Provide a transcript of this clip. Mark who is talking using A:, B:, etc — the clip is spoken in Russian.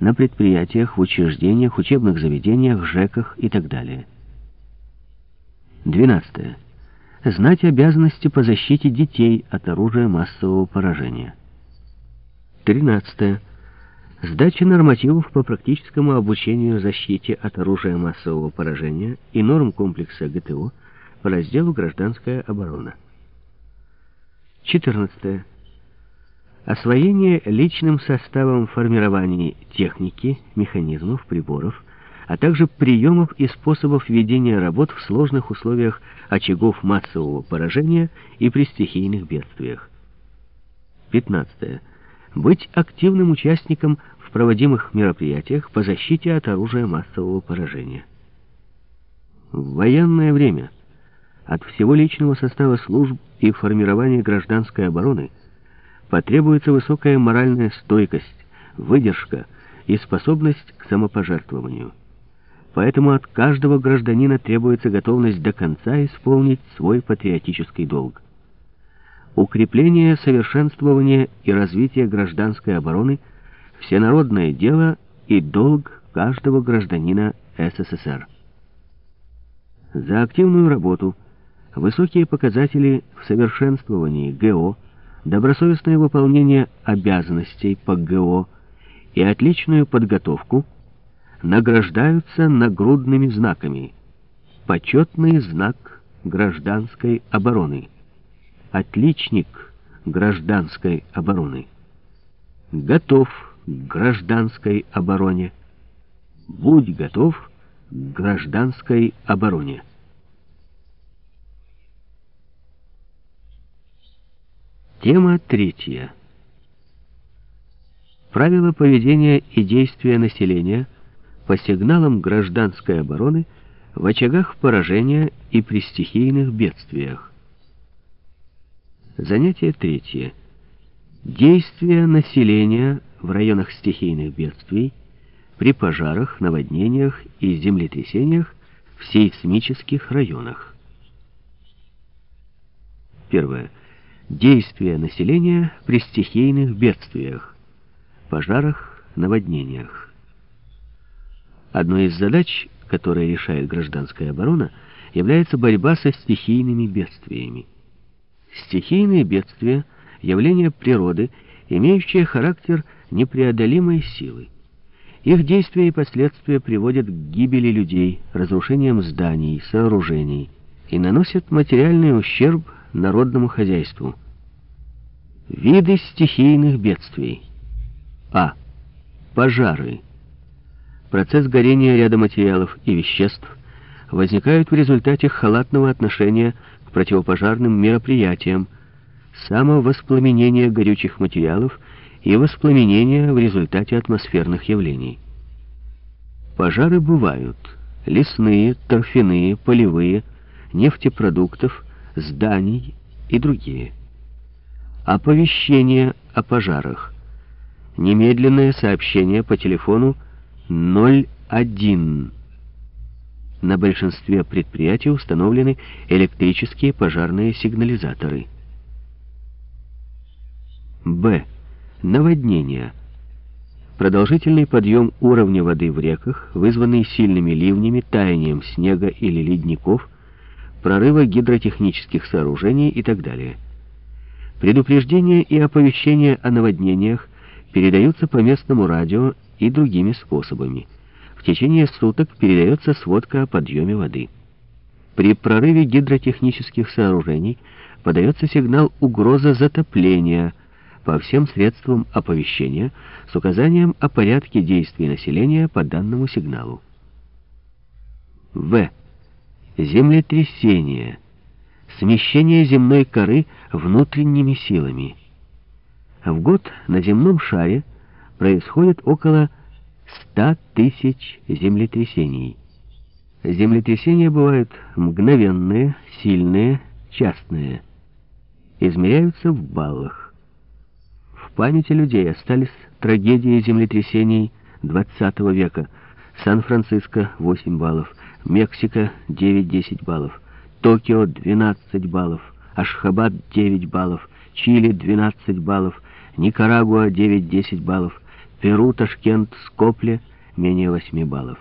A: на предприятиях, в учреждениях, учебных заведениях, ЖЭКах и так далее. 12. Знать обязанности по защите детей от оружия массового поражения. 13. Сдача нормативов по практическому обучению защите от оружия массового поражения и норм комплекса ГТО по разделу «Гражданская оборона». 14. Освоение личным составом формирования техники, механизмов, приборов, а также приемов и способов ведения работ в сложных условиях очагов массового поражения и при стихийных бедствиях. 15. Быть активным участником в проводимых мероприятиях по защите от оружия массового поражения. В военное время от всего личного состава служб и формирования гражданской обороны – потребуется высокая моральная стойкость, выдержка и способность к самопожертвованию. Поэтому от каждого гражданина требуется готовность до конца исполнить свой патриотический долг. Укрепление, совершенствование и развитие гражданской обороны – всенародное дело и долг каждого гражданина СССР. За активную работу, высокие показатели в совершенствовании ГО – добросовестное выполнение обязанностей по ГО и отличную подготовку награждаются нагрудными знаками. Почетный знак гражданской обороны. Отличник гражданской обороны. Готов к гражданской обороне. Будь готов к гражданской обороне. Тема третья. Правила поведения и действия населения по сигналам гражданской обороны в очагах поражения и при стихийных бедствиях. Занятие третье. Действия населения в районах стихийных бедствий, при пожарах, наводнениях и землетрясениях в сейсмических районах. Первое. Действия населения при стихийных бедствиях, пожарах, наводнениях. Одной из задач, которые решает гражданская оборона, является борьба со стихийными бедствиями. Стихийные бедствия — явление природы, имеющее характер непреодолимой силы. Их действия и последствия приводят к гибели людей, разрушениям зданий, сооружений и наносят материальный ущерб народному хозяйству. Виды стихийных бедствий. А. Пожары. Процесс горения ряда материалов и веществ возникают в результате халатного отношения к противопожарным мероприятиям, самовоспламенения горючих материалов и воспламенения в результате атмосферных явлений. Пожары бывают лесные, торфяные, полевые, нефтепродуктов, зданий и другие. Оповещение о пожарах. Немедленное сообщение по телефону 01. На большинстве предприятий установлены электрические пожарные сигнализаторы. Б. Наводнение. Продолжительный подъем уровня воды в реках, вызванный сильными ливнями, таянием снега или ледников – прорыва гидротехнических сооружений и так далее. Предупреждения и оповещения о наводнениях передаются по местному радио и другими способами. В течение суток передается сводка о подъеме воды. При прорыве гидротехнических сооружений подается сигнал «Угроза затопления» по всем средствам оповещения с указанием о порядке действий населения по данному сигналу. В землетрясение, смещение земной коры внутренними силами. В год на земном шаре происходит около 100 тысяч землетрясений. Землетрясения бывают мгновенные, сильные, частные. Измеряются в баллах. В памяти людей остались трагедии землетрясений XX века. Сан-Франциско 8 баллов, Мексика 9-10 баллов, Токио 12 баллов, Ашхабад 9 баллов, Чили 12 баллов, Никарагуа 9-10 баллов, Перу, Ташкент, Скопле менее 8 баллов.